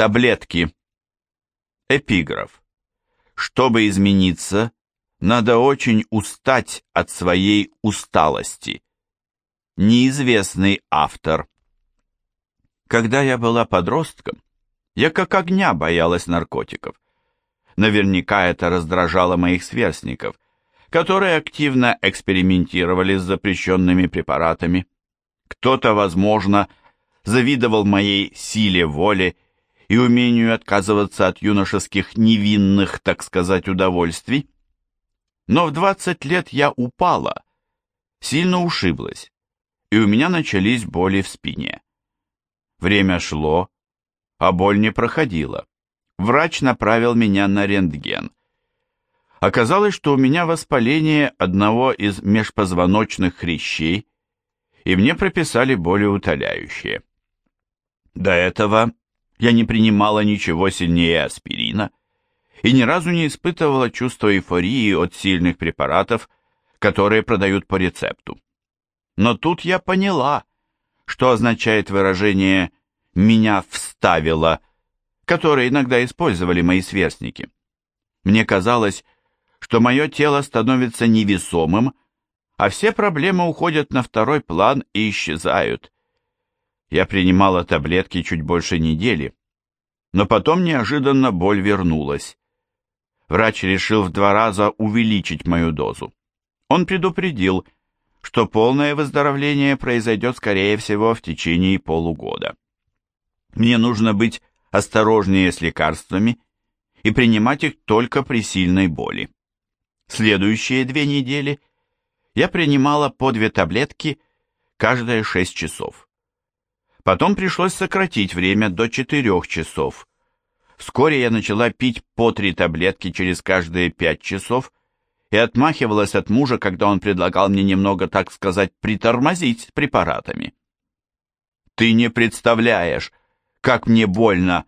Таблетки. Эпиграф. Чтобы измениться, надо очень устать от своей усталости. Неизвестный автор. Когда я была подростком, я как огня боялась наркотиков. Наверняка это раздражало моих сверстников, которые активно экспериментировали с запрещенными препаратами. Кто-то, возможно, завидовал моей силе воли и умению отказываться от юношеских невинных, так сказать, удовольствий. Но в 20 лет я упала, сильно ушиблась, и у меня начались боли в спине. Время шло, а боль не проходила. Врач направил меня на рентген. Оказалось, что у меня воспаление одного из межпозвоночных хрящей, и мне прописали болеутоляющее. До этого я не принимала ничего сильнее аспирина и ни разу не испытывала чувства эйфории от сильных препаратов, которые продают по рецепту. Но тут я поняла, что означает выражение «меня вставило», которое иногда использовали мои сверстники. Мне казалось, что мое тело становится невесомым, а все проблемы уходят на второй план и исчезают. Я принимала таблетки чуть больше недели, но потом неожиданно боль вернулась. Врач решил в два раза увеличить мою дозу. Он предупредил, что полное выздоровление произойдет, скорее всего, в течение полугода. Мне нужно быть осторожнее с лекарствами и принимать их только при сильной боли. Следующие две недели я принимала по две таблетки каждые шесть часов. Потом пришлось сократить время до 4 часов. Вскоре я начала пить по три таблетки через каждые 5 часов и отмахивалась от мужа, когда он предлагал мне немного, так сказать, притормозить с препаратами. «Ты не представляешь, как мне больно,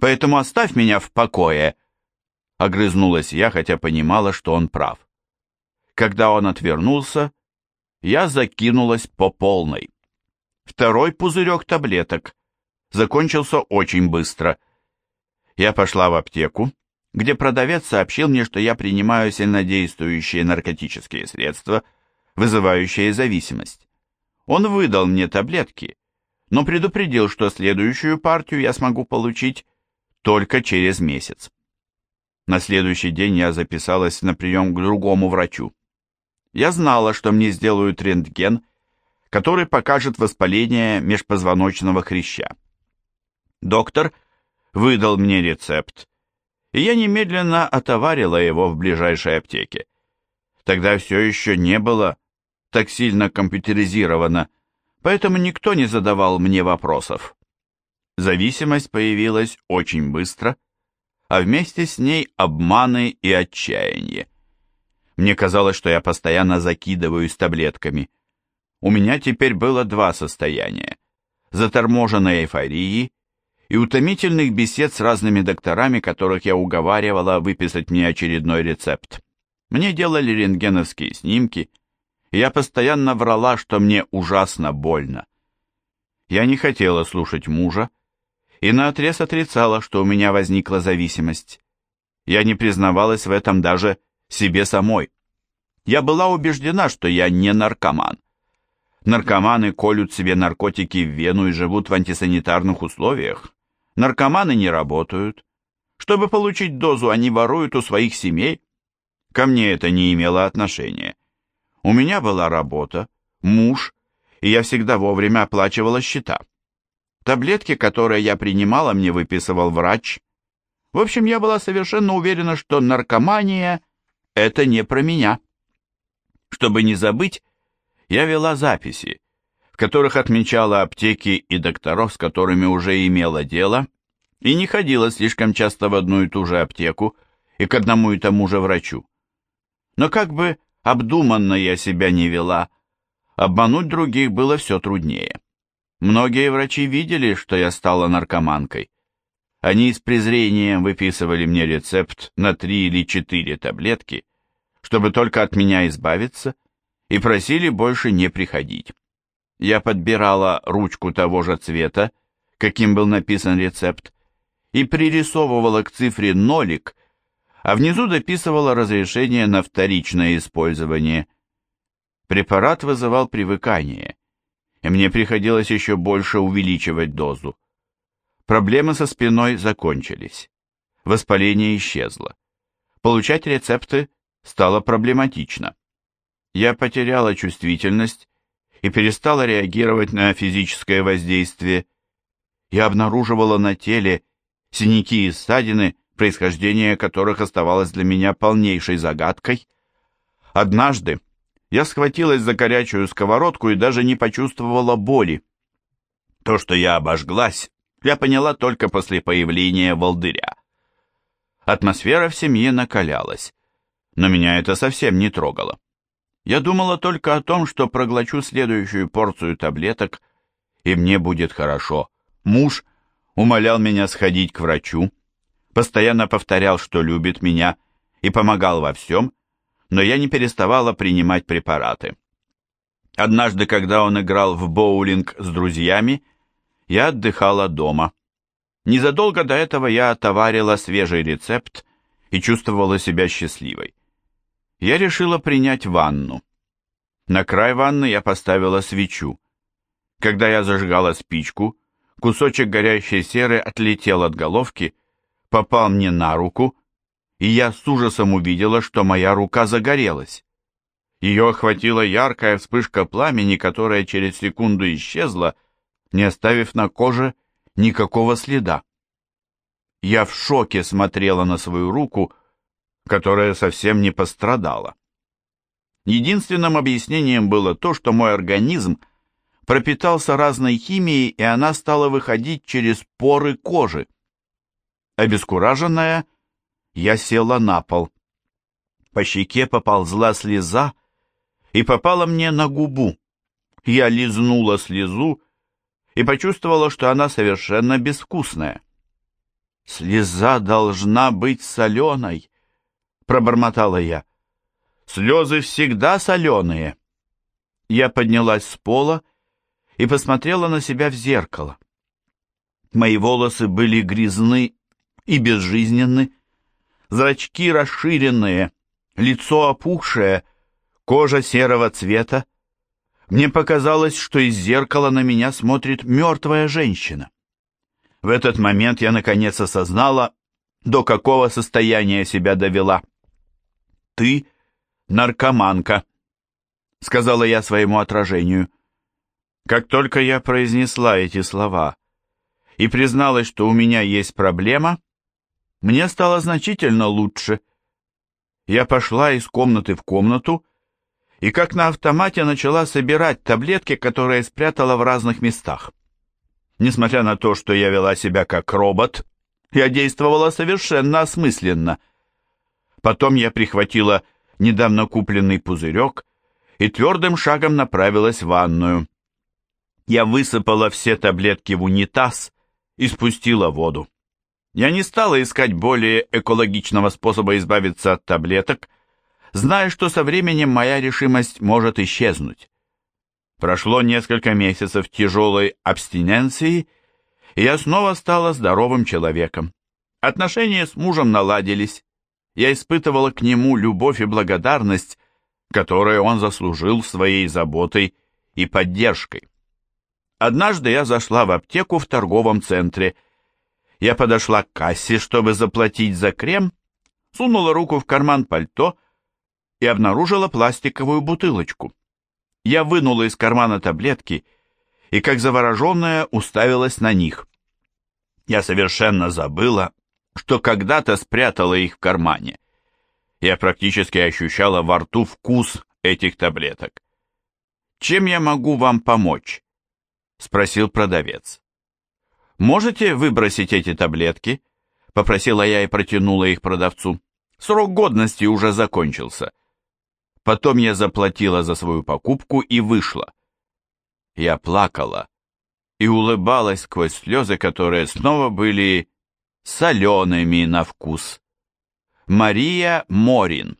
поэтому оставь меня в покое», огрызнулась я, хотя понимала, что он прав. Когда он отвернулся, я закинулась по полной. Второй пузырек таблеток закончился очень быстро. Я пошла в аптеку, где продавец сообщил мне, что я принимаю сильнодействующие наркотические средства, вызывающие зависимость. Он выдал мне таблетки, но предупредил, что следующую партию я смогу получить только через месяц. На следующий день я записалась на прием к другому врачу. Я знала, что мне сделают рентген который покажет воспаление межпозвоночного хряща. Доктор выдал мне рецепт, и я немедленно отоварила его в ближайшей аптеке. Тогда все еще не было так сильно компьютеризировано, поэтому никто не задавал мне вопросов. Зависимость появилась очень быстро, а вместе с ней обманы и отчаяние. Мне казалось, что я постоянно закидываюсь таблетками – у меня теперь было два состояния – заторможенной эйфории и утомительных бесед с разными докторами, которых я уговаривала выписать мне очередной рецепт. Мне делали рентгеновские снимки, и я постоянно врала, что мне ужасно больно. Я не хотела слушать мужа, и наотрез отрицала, что у меня возникла зависимость. Я не признавалась в этом даже себе самой. Я была убеждена, что я не наркоман. Наркоманы колют себе наркотики в вену и живут в антисанитарных условиях. Наркоманы не работают. Чтобы получить дозу, они воруют у своих семей. Ко мне это не имело отношения. У меня была работа, муж, и я всегда вовремя оплачивала счета. Таблетки, которые я принимала, мне выписывал врач. В общем, я была совершенно уверена, что наркомания – это не про меня. Чтобы не забыть, я вела записи, в которых отмечала аптеки и докторов, с которыми уже имела дело, и не ходила слишком часто в одну и ту же аптеку и к одному и тому же врачу. Но как бы обдуманно я себя не вела, обмануть других было все труднее. Многие врачи видели, что я стала наркоманкой. Они с презрением выписывали мне рецепт на три или четыре таблетки, чтобы только от меня избавиться, и просили больше не приходить. Я подбирала ручку того же цвета, каким был написан рецепт, и пририсовывала к цифре нолик, а внизу дописывала разрешение на вторичное использование. Препарат вызывал привыкание, и мне приходилось еще больше увеличивать дозу. Проблемы со спиной закончились. Воспаление исчезло. Получать рецепты стало проблематично. Я потеряла чувствительность и перестала реагировать на физическое воздействие. Я обнаруживала на теле синяки и ссадины, происхождение которых оставалось для меня полнейшей загадкой. Однажды я схватилась за горячую сковородку и даже не почувствовала боли. То, что я обожглась, я поняла только после появления волдыря. Атмосфера в семье накалялась, но меня это совсем не трогало. Я думала только о том, что проглочу следующую порцию таблеток, и мне будет хорошо. Муж умолял меня сходить к врачу, постоянно повторял, что любит меня, и помогал во всем, но я не переставала принимать препараты. Однажды, когда он играл в боулинг с друзьями, я отдыхала дома. Незадолго до этого я отоварила свежий рецепт и чувствовала себя счастливой. Я решила принять ванну. На край ванны я поставила свечу. Когда я зажигала спичку, кусочек горящей серы отлетел от головки, попал мне на руку, и я с ужасом увидела, что моя рука загорелась. Ее охватила яркая вспышка пламени, которая через секунду исчезла, не оставив на коже никакого следа. Я в шоке смотрела на свою руку, которая совсем не пострадала. Единственным объяснением было то, что мой организм пропитался разной химией, и она стала выходить через поры кожи. Обескураженная, я села на пол. По щеке поползла слеза и попала мне на губу. Я лизнула слезу и почувствовала, что она совершенно безвкусная. «Слеза должна быть соленой», — пробормотала я. «Слезы всегда соленые». Я поднялась с пола и посмотрела на себя в зеркало. Мои волосы были грязны и безжизненны, зрачки расширенные, лицо опухшее, кожа серого цвета. Мне показалось, что из зеркала на меня смотрит мертвая женщина. В этот момент я наконец осознала, до какого состояния себя довела. «Ты наркоманка», — сказала я своему отражению. Как только я произнесла эти слова и призналась, что у меня есть проблема, мне стало значительно лучше. Я пошла из комнаты в комнату и как на автомате начала собирать таблетки, которые спрятала в разных местах. Несмотря на то, что я вела себя как робот, я действовала совершенно осмысленно. Потом я прихватила недавно купленный пузырек и твердым шагом направилась в ванную. Я высыпала все таблетки в унитаз и спустила воду. Я не стала искать более экологичного способа избавиться от таблеток, зная, что со временем моя решимость может исчезнуть. Прошло несколько месяцев тяжелой абстиненции, и я снова стала здоровым человеком. Отношения с мужем наладились. Я испытывала к нему любовь и благодарность, которые он заслужил своей заботой и поддержкой. Однажды я зашла в аптеку в торговом центре. Я подошла к кассе, чтобы заплатить за крем, сунула руку в карман пальто и обнаружила пластиковую бутылочку. Я вынула из кармана таблетки и, как завороженная, уставилась на них. Я совершенно забыла, что когда-то спрятала их в кармане. Я практически ощущала во рту вкус этих таблеток. «Чем я могу вам помочь?» — спросил продавец. «Можете выбросить эти таблетки?» — попросила я и протянула их продавцу. «Срок годности уже закончился». Потом я заплатила за свою покупку и вышла. Я плакала и улыбалась сквозь слезы, которые снова были солеными на вкус. Мария Морин